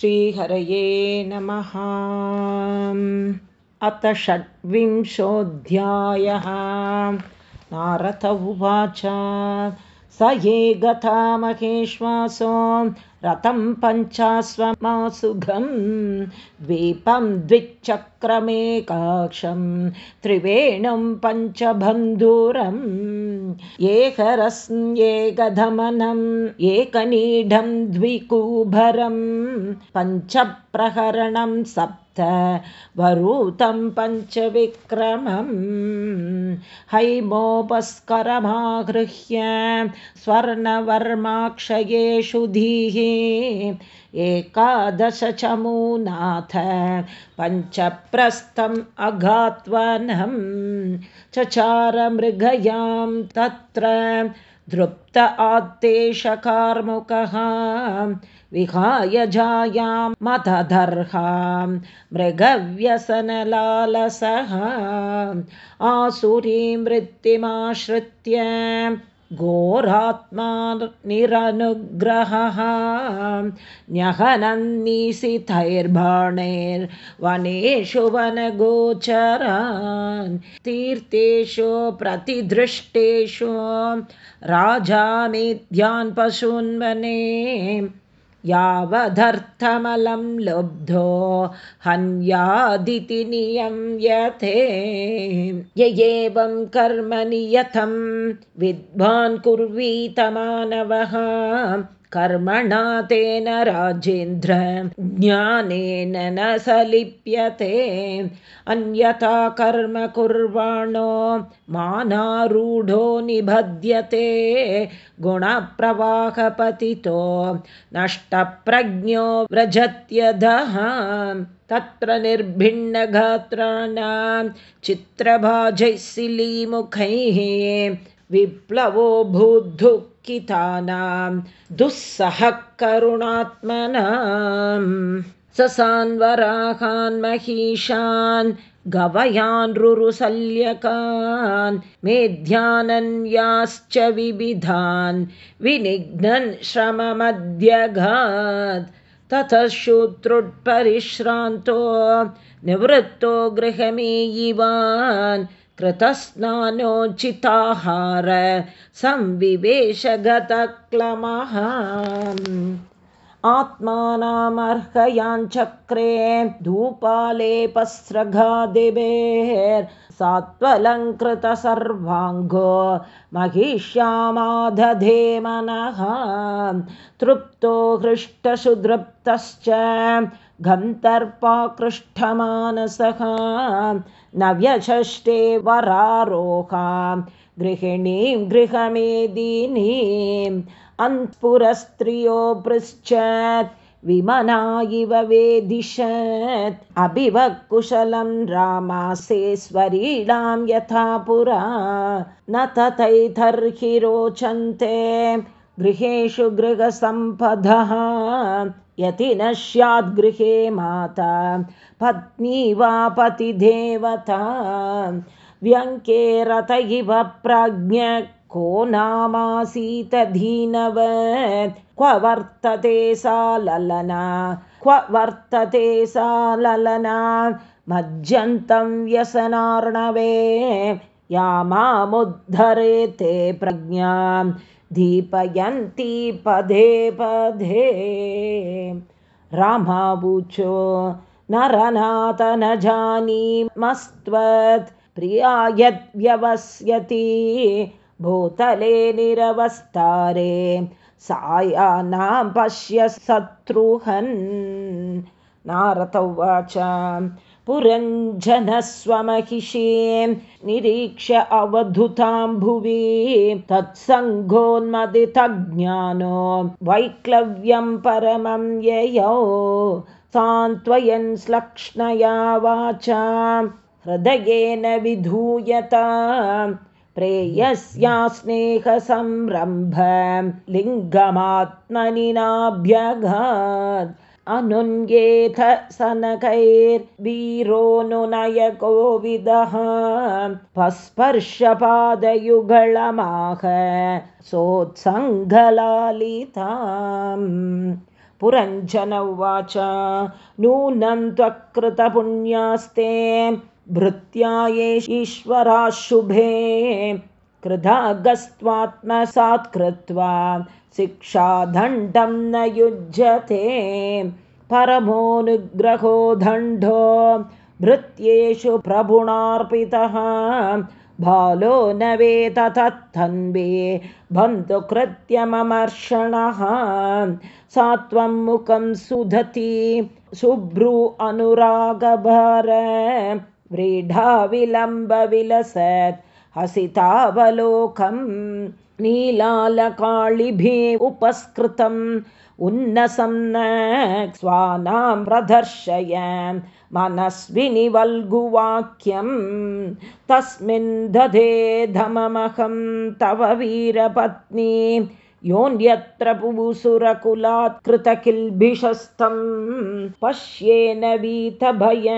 श्रीहरये नमः। अथ षड्विंशोऽध्यायः। नारद उवाच। स ये गता महेश्वासो रथं पञ्चास्वमासुघं द्वीपं द्विचक्रमेकाक्षं त्रिवेणुं पञ्चबन्धुरम् एकरस्येकधमनम् एकनीढं द्विकुभरं पञ्चप्रहरणं सप्त वरूतं पञ्चविक्रमं हैमोपस्करमागृह्य स्वर्णवर्माक्षयेषु धीः एकादश चमूनाथ पञ्चप्रस्थम् अघात्वनं चचारमृगयां तत्र धृप्त आत्तेशकार्मुकः विहाय जायां मतदर्हां मृगव्यसनलालसः आसुरीमृत्तिमाश्रित्य घोरात्मा निरनुग्रहः न्यहनन्निशितैर्बाणैर्वनेषु वनगोचरान् तीर्थेषु प्रतिदृष्टेषु राजा मेध्यान् पशून्वने यावदर्थमलं लब्धो हन्यादिति नियम्यते य एवं कर्म नियतं विद्वान् कुर्वीतमानवः कर्मणा तेन राजेन्द्र ज्ञानेन न स लिप्यते अन्यथा कर्म कुर्वाणो मानारूढो निबध्यते। गुणप्रवाहपतितो नष्टप्रज्ञो व्रजत्यधः। तत्र निर्भिन्नगात्राणां चित्रभाजैः शिलीमुखैः विप्लवो भूद्धुःखितानां दुःसह करुणात्मनां ससान्वराहान् महिषान् गवयान् रुरुसल्यकान् मेध्यानन्याश्च विविधान् विनिघ्नन् श्रममध्यघात् ततः शूत्रुट्परिश्रान्तो निवृत्तो गृहमेयिवान् कृतस्नानोचिताहार संविवेशगतक्लमः आत्मानामर्हयाञ्चक्रे धूपालेपस्रघादिभेर्सात्वलङ्कृतसर्वाङ्गो महिष्यामादधे मनः तृप्तो हृष्टसुदृप्तश्च गन्तर्पाकृष्ठमानसः नव्यषष्ठे वरारोहां गृहिणीं गृहमेदिनीम् अन्पुरस्त्रियो पृच्छत् विमना इव वेदिशत् अभिवकुशलं रामासेश्वरीणां यथा पुरा। न तथैतर्हि रोचन्ते गृहेषु गृहसम्पदः। यति न स्याद्गृहे माता पत्नी वा पतिदेवता। व्यङ्के रत इव प्राज्ञ को नामासीतधीनवत्? क्व वर्तते सा ललना? क्व वर्तते सा ललना? मज्जन्तं व्यसनार्णवे। या मामुद्धरे ते प्रज्ञां दीपयन्ती पदे पदे। नरनाथ न जानीमस्त्वत् प्रिया यद्व्यवस्यति भूतले निरवस्तारे सायानां पश्य शत्रुहन्। नारद उवाच पुरञ्जनस्वमहिषीं निरीक्ष्य अवधुतां भुवि तत्सङ्गोन्मदितज्ञानो वैक्लव्यं परमं ययौ सान्त्वयन् श्लक्ष्णया वाचा हृदयेन विधूयता प्रेयस्या स्नेहसंरम्भ लिङ्गमात्मनि नाभ्यगात् अनुन्येथ सनकैर्वीरोऽनुनयकोविदः। पस्पर्शपादयुगळमाह सोत्सङ्गलालिताम्। पुरञ्जन उवाच नूनं भृत्याये ईश्वराशुभे कृधागस्त्वात्मसात् कृत्वा शिक्षादण्डं न युज्यते। परमोऽनुग्रहो दण्डो भृत्येषु प्रभुणार्पितः बालो न वेत तत्तन्वे बन्धुकृत्यममर्षणः। सा त्वं मुखं सुधति शुभ्रू अनुरागभर व्रीढाविलम्बविलसत् हसितावलोकं नीलालकाळिभिः उपस्कृतम् उन्नसं न स्वानां प्रदर्शय मनस्विनिवल्गुवाक्यं तस्मिन् दधेधममहं तव वीरपत्नी योऽन्यत्र पुसुरकुलात् कृतकिल्बिषस्थं पश्येन वीतभय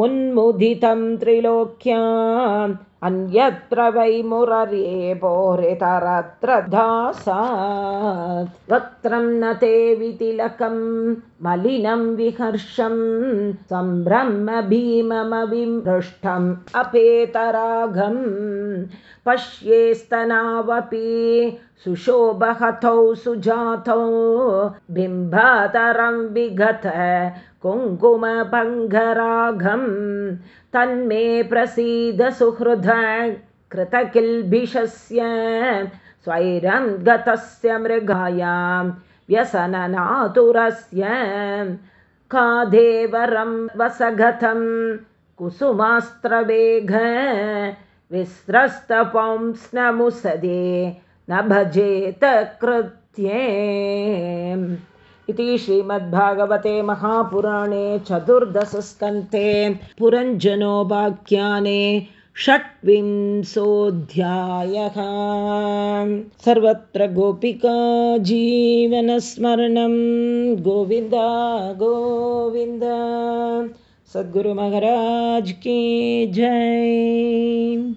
मुन्मुदितं त्रिलोक्या अन्यत्र वै मुरर्ये पोरितरत्र दासात्। वक्त्रं न ते वितिलकं मलिनं विहर्षं सम्भ्रम भीममविमृष्टम् अपेतराघं पश्येस्तनावपि सुशोभहतौ सुजातौ बिम्बातरं विगत कुङ्कुमपङ्गराघं तन्मे प्रसीद सुहृद कृतकिल्बिषस्य स्वैरं गतस्य मृगायां व्यसननातुरस्य कादेवरं वसगतं कुसुमास्त्रवेघ विस्रस्तपंस्नमुसदे न भजेत कृत्ये इति श्रीमद्भागवते महापुराणे चतुर्दशस्कन्ते पुरञ्जनोपाख्याने षट्विंशोऽध्यायः। सर्वत्र गोपिका जीवनस्मरणं। गोविन्द गोविन्द। सद्गुरुमहाराज की जय